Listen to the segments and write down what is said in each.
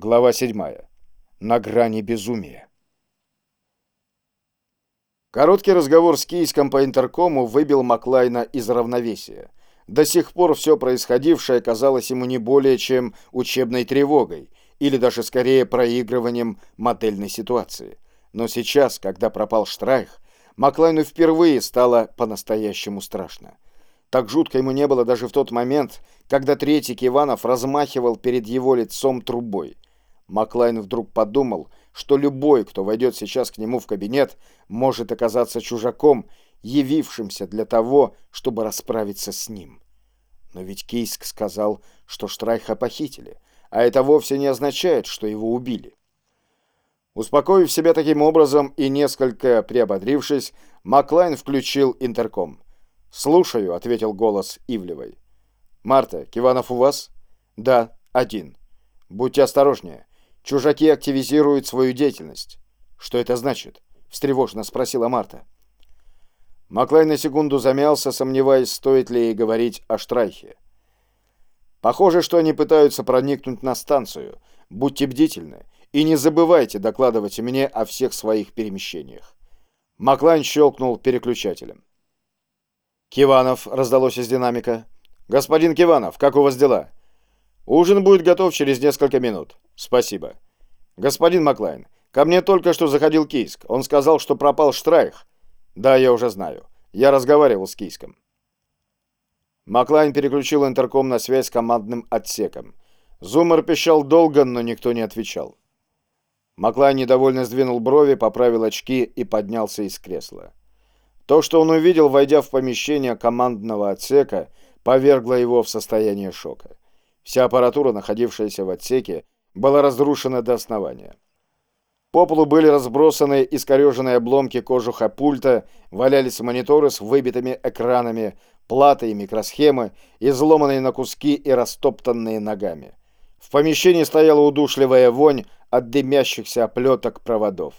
Глава 7. На грани безумия. Короткий разговор с Кийском по интеркому выбил Маклайна из равновесия. До сих пор все происходившее казалось ему не более чем учебной тревогой, или даже скорее проигрыванием модельной ситуации. Но сейчас, когда пропал Штрайх, Маклайну впервые стало по-настоящему страшно. Так жутко ему не было даже в тот момент, когда третий Киванов размахивал перед его лицом трубой. Маклайн вдруг подумал, что любой, кто войдет сейчас к нему в кабинет, может оказаться чужаком, явившимся для того, чтобы расправиться с ним. Но ведь Кейск сказал, что Штрайха похитили, а это вовсе не означает, что его убили. Успокоив себя таким образом и несколько приободрившись, Маклайн включил интерком. «Слушаю», — ответил голос Ивлевой. «Марта, Киванов у вас?» «Да, один. Будьте осторожнее. Чужаки активизируют свою деятельность. Что это значит? встревоженно спросила Марта. Маклай на секунду замялся, сомневаясь, стоит ли ей говорить о Штрайхе. Похоже, что они пытаются проникнуть на станцию. Будьте бдительны и не забывайте докладывать мне о всех своих перемещениях. Маклайн щелкнул переключателем. «Киванов», — раздалось из динамика. «Господин Киванов, как у вас дела?» «Ужин будет готов через несколько минут. «Спасибо. Господин Маклайн, ко мне только что заходил Кийск. Он сказал, что пропал Штрайх. Да, я уже знаю. Я разговаривал с Кийском». Маклайн переключил интерком на связь с командным отсеком. Зумер пищал долго, но никто не отвечал. Маклайн недовольно сдвинул брови, поправил очки и поднялся из кресла. То, что он увидел, войдя в помещение командного отсека, повергло его в состояние шока. Вся аппаратура, находившаяся в отсеке, была разрушена до основания. По полу были разбросаны искореженные обломки кожуха пульта, валялись мониторы с выбитыми экранами, платы и микросхемы, изломанные на куски и растоптанные ногами. В помещении стояла удушливая вонь от дымящихся оплеток проводов.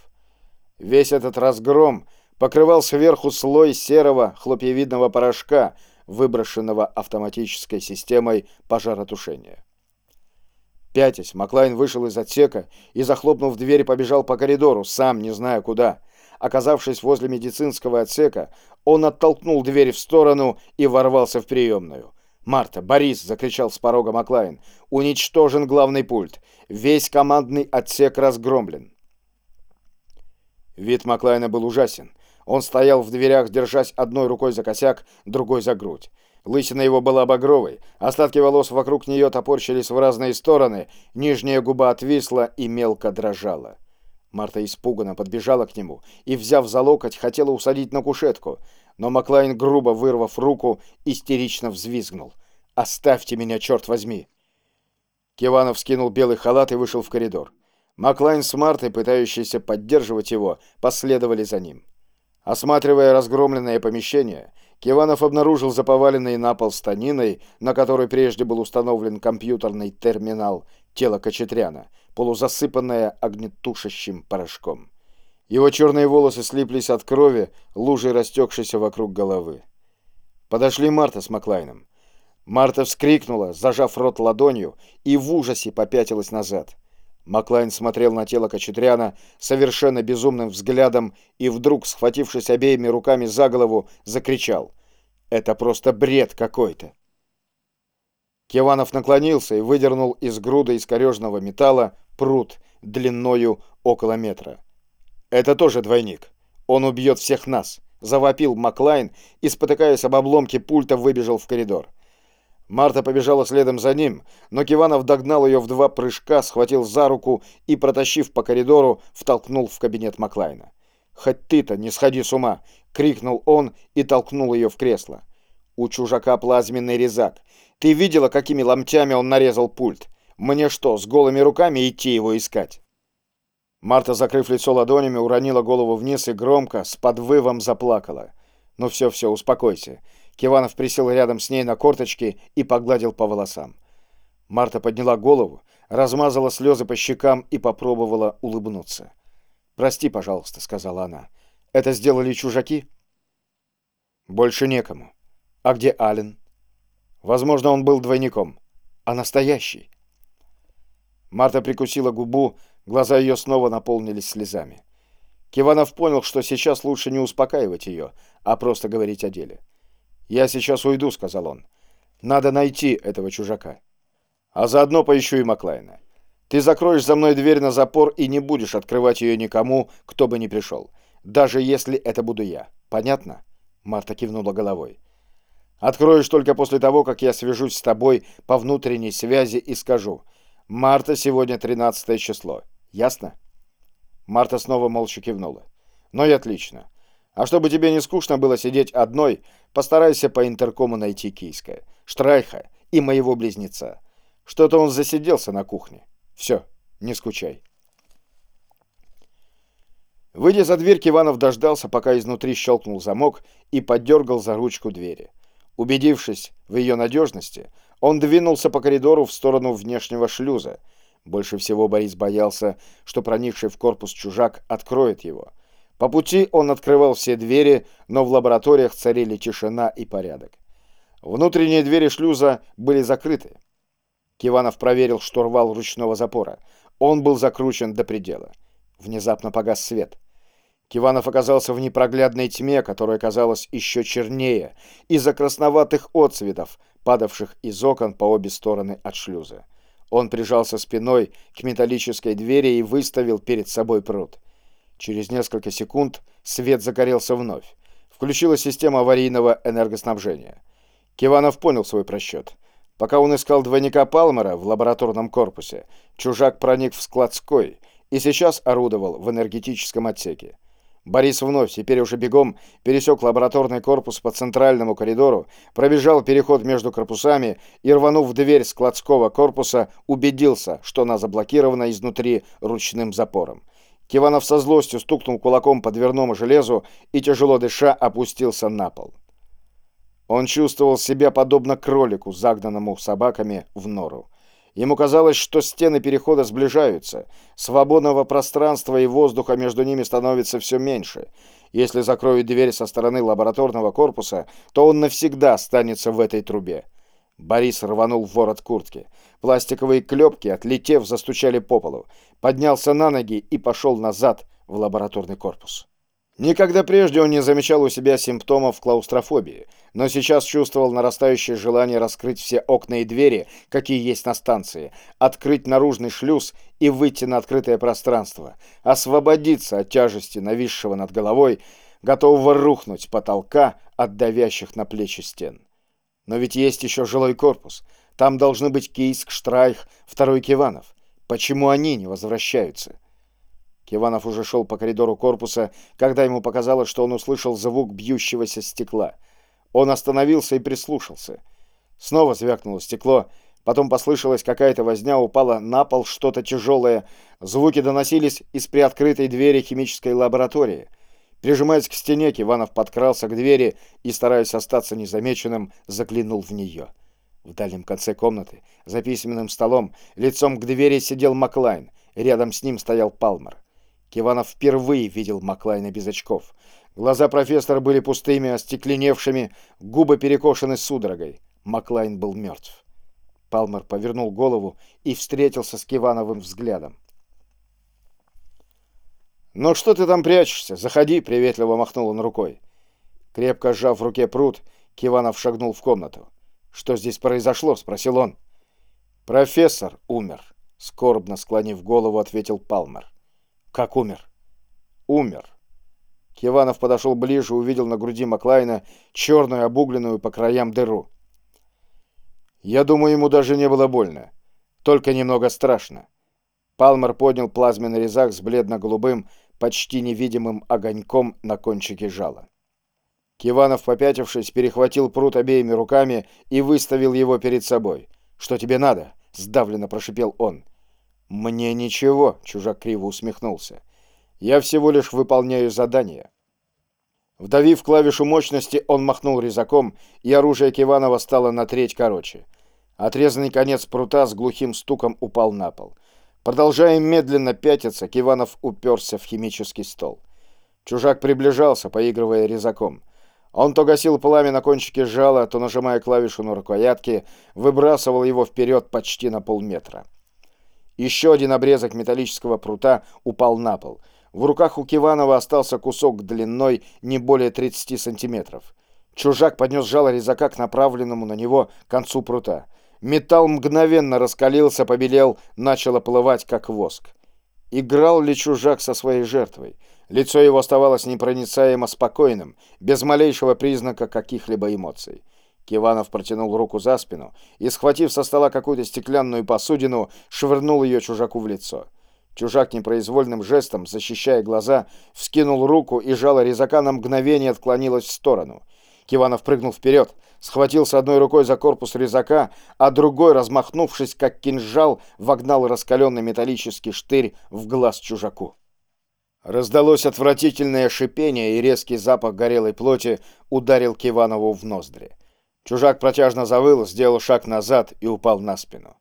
Весь этот разгром покрывал сверху слой серого хлопьевидного порошка, выброшенного автоматической системой пожаротушения. Пятясь, Маклайн вышел из отсека и, захлопнув дверь, побежал по коридору, сам не зная куда. Оказавшись возле медицинского отсека, он оттолкнул дверь в сторону и ворвался в приемную. «Марта, Борис!» — закричал с порога Маклайн. «Уничтожен главный пульт. Весь командный отсек разгромлен». Вид Маклайна был ужасен. Он стоял в дверях, держась одной рукой за косяк, другой за грудь. Лысина его была багровой, остатки волос вокруг нее топорщились в разные стороны, нижняя губа отвисла и мелко дрожала. Марта испуганно подбежала к нему и, взяв за локоть, хотела усадить на кушетку, но Маклайн, грубо вырвав руку, истерично взвизгнул. «Оставьте меня, черт возьми!» Киванов скинул белый халат и вышел в коридор. Маклайн с Мартой, пытающиеся поддерживать его, последовали за ним. Осматривая разгромленное помещение, Киванов обнаружил заповаленный на пол станиной, на которой прежде был установлен компьютерный терминал, тело Кочетряна, полузасыпанное огнетушащим порошком. Его черные волосы слиплись от крови, лужей растекшейся вокруг головы. Подошли Марта с Маклайном. Марта вскрикнула, зажав рот ладонью, и в ужасе попятилась назад. Маклайн смотрел на тело Кочетряна совершенно безумным взглядом и вдруг, схватившись обеими руками за голову, закричал. «Это просто бред какой-то!» Киванов наклонился и выдернул из груды искорежного металла пруд длиною около метра. «Это тоже двойник. Он убьет всех нас!» — завопил Маклайн и, спотыкаясь об обломке пульта, выбежал в коридор. Марта побежала следом за ним, но Киванов догнал ее в два прыжка, схватил за руку и, протащив по коридору, втолкнул в кабинет Маклайна. «Хоть ты-то не сходи с ума!» — крикнул он и толкнул ее в кресло. «У чужака плазменный резак. Ты видела, какими ломтями он нарезал пульт? Мне что, с голыми руками идти его искать?» Марта, закрыв лицо ладонями, уронила голову вниз и громко, с подвывом заплакала. «Ну все-все, успокойся. Киванов присел рядом с ней на корточки и погладил по волосам. Марта подняла голову, размазала слезы по щекам и попробовала улыбнуться. «Прости, пожалуйста», — сказала она. «Это сделали чужаки?» «Больше некому. А где Ален?» «Возможно, он был двойником. А настоящий?» Марта прикусила губу, глаза ее снова наполнились слезами. Киванов понял, что сейчас лучше не успокаивать ее, а просто говорить о деле. «Я сейчас уйду», — сказал он. «Надо найти этого чужака. А заодно поищу и Маклайна. Ты закроешь за мной дверь на запор и не будешь открывать ее никому, кто бы ни пришел. Даже если это буду я. Понятно?» Марта кивнула головой. «Откроешь только после того, как я свяжусь с тобой по внутренней связи и скажу. Марта, сегодня 13 число. Ясно?» Марта снова молча кивнула. «Ну и отлично. А чтобы тебе не скучно было сидеть одной, постарайся по интеркому найти Кийска, Штрайха и моего близнеца. Что-то он засиделся на кухне. Все, не скучай». Выйдя за дверь, Киванов дождался, пока изнутри щелкнул замок и подергал за ручку двери. Убедившись в ее надежности, он двинулся по коридору в сторону внешнего шлюза. Больше всего Борис боялся, что проникший в корпус чужак откроет его. По пути он открывал все двери, но в лабораториях царили тишина и порядок. Внутренние двери шлюза были закрыты. Киванов проверил штурвал ручного запора. Он был закручен до предела. Внезапно погас свет. Киванов оказался в непроглядной тьме, которая казалась еще чернее, из-за красноватых отцветов, падавших из окон по обе стороны от шлюза. Он прижался спиной к металлической двери и выставил перед собой пруд. Через несколько секунд свет загорелся вновь. Включилась система аварийного энергоснабжения. Киванов понял свой просчет. Пока он искал двойника Палмера в лабораторном корпусе, чужак проник в складской и сейчас орудовал в энергетическом отсеке. Борис вновь, теперь уже бегом, пересек лабораторный корпус по центральному коридору, пробежал переход между корпусами и, рванув в дверь складского корпуса, убедился, что она заблокирована изнутри ручным запором. Киванов со злостью стукнул кулаком по дверному железу и, тяжело дыша, опустился на пол. Он чувствовал себя подобно кролику, загнанному собаками в нору. Ему казалось, что стены перехода сближаются, свободного пространства и воздуха между ними становится все меньше. Если закроют дверь со стороны лабораторного корпуса, то он навсегда останется в этой трубе. Борис рванул в ворот куртки. Пластиковые клепки, отлетев, застучали по полу. Поднялся на ноги и пошел назад в лабораторный корпус. Никогда прежде он не замечал у себя симптомов клаустрофобии, но сейчас чувствовал нарастающее желание раскрыть все окна и двери, какие есть на станции, открыть наружный шлюз и выйти на открытое пространство, освободиться от тяжести нависшего над головой, готового рухнуть потолка от давящих на плечи стен. Но ведь есть еще жилой корпус. Там должны быть Кийск, Штрайх, второй Киванов. Почему они не возвращаются? Киванов уже шел по коридору корпуса, когда ему показалось, что он услышал звук бьющегося стекла. Он остановился и прислушался. Снова звякнуло стекло, потом послышалась какая-то возня, упала на пол что-то тяжелое. Звуки доносились из приоткрытой двери химической лаборатории. Прижимаясь к стене, Киванов подкрался к двери и, стараясь остаться незамеченным, заглянул в нее. В дальнем конце комнаты, за письменным столом, лицом к двери сидел Маклайн. Рядом с ним стоял Палмер. Киванов впервые видел Маклайна без очков. Глаза профессора были пустыми, остекленевшими, губы перекошены судорогой. Маклайн был мертв. Палмер повернул голову и встретился с Кивановым взглядом. «Ну что ты там прячешься? Заходи!» — приветливо махнул он рукой. Крепко сжав в руке пруд, Киванов шагнул в комнату. «Что здесь произошло?» — спросил он. «Профессор умер», — скорбно склонив голову, ответил Палмер. Как умер? Умер. Киванов подошел ближе, увидел на груди Маклайна черную обугленную по краям дыру. Я думаю, ему даже не было больно. Только немного страшно. Палмер поднял плазменный резак с бледно-голубым, почти невидимым огоньком на кончике жала. Киванов, попятившись, перехватил пруд обеими руками и выставил его перед собой. «Что тебе надо?» — сдавленно прошипел он. «Мне ничего», — чужак криво усмехнулся. «Я всего лишь выполняю задание». Вдавив клавишу мощности, он махнул резаком, и оружие Киванова стало на треть короче. Отрезанный конец прута с глухим стуком упал на пол. Продолжая медленно пятиться, Киванов уперся в химический стол. Чужак приближался, поигрывая резаком. Он то гасил пламя на кончике жала, то, нажимая клавишу на рукоятке, выбрасывал его вперед почти на полметра. Еще один обрезок металлического прута упал на пол. В руках у Киванова остался кусок длиной не более 30 сантиметров. Чужак поднес жало резака к направленному на него концу прута. Металл мгновенно раскалился, побелел, начал оплывать, как воск. Играл ли чужак со своей жертвой? Лицо его оставалось непроницаемо спокойным, без малейшего признака каких-либо эмоций. Киванов протянул руку за спину и, схватив со стола какую-то стеклянную посудину, швырнул ее чужаку в лицо. Чужак непроизвольным жестом, защищая глаза, вскинул руку, и жало резака на мгновение отклонилось в сторону. Киванов прыгнул вперед, схватился одной рукой за корпус резака, а другой, размахнувшись как кинжал, вогнал раскаленный металлический штырь в глаз чужаку. Раздалось отвратительное шипение, и резкий запах горелой плоти ударил Киванову в ноздри. Чужак протяжно завыл, сделал шаг назад и упал на спину.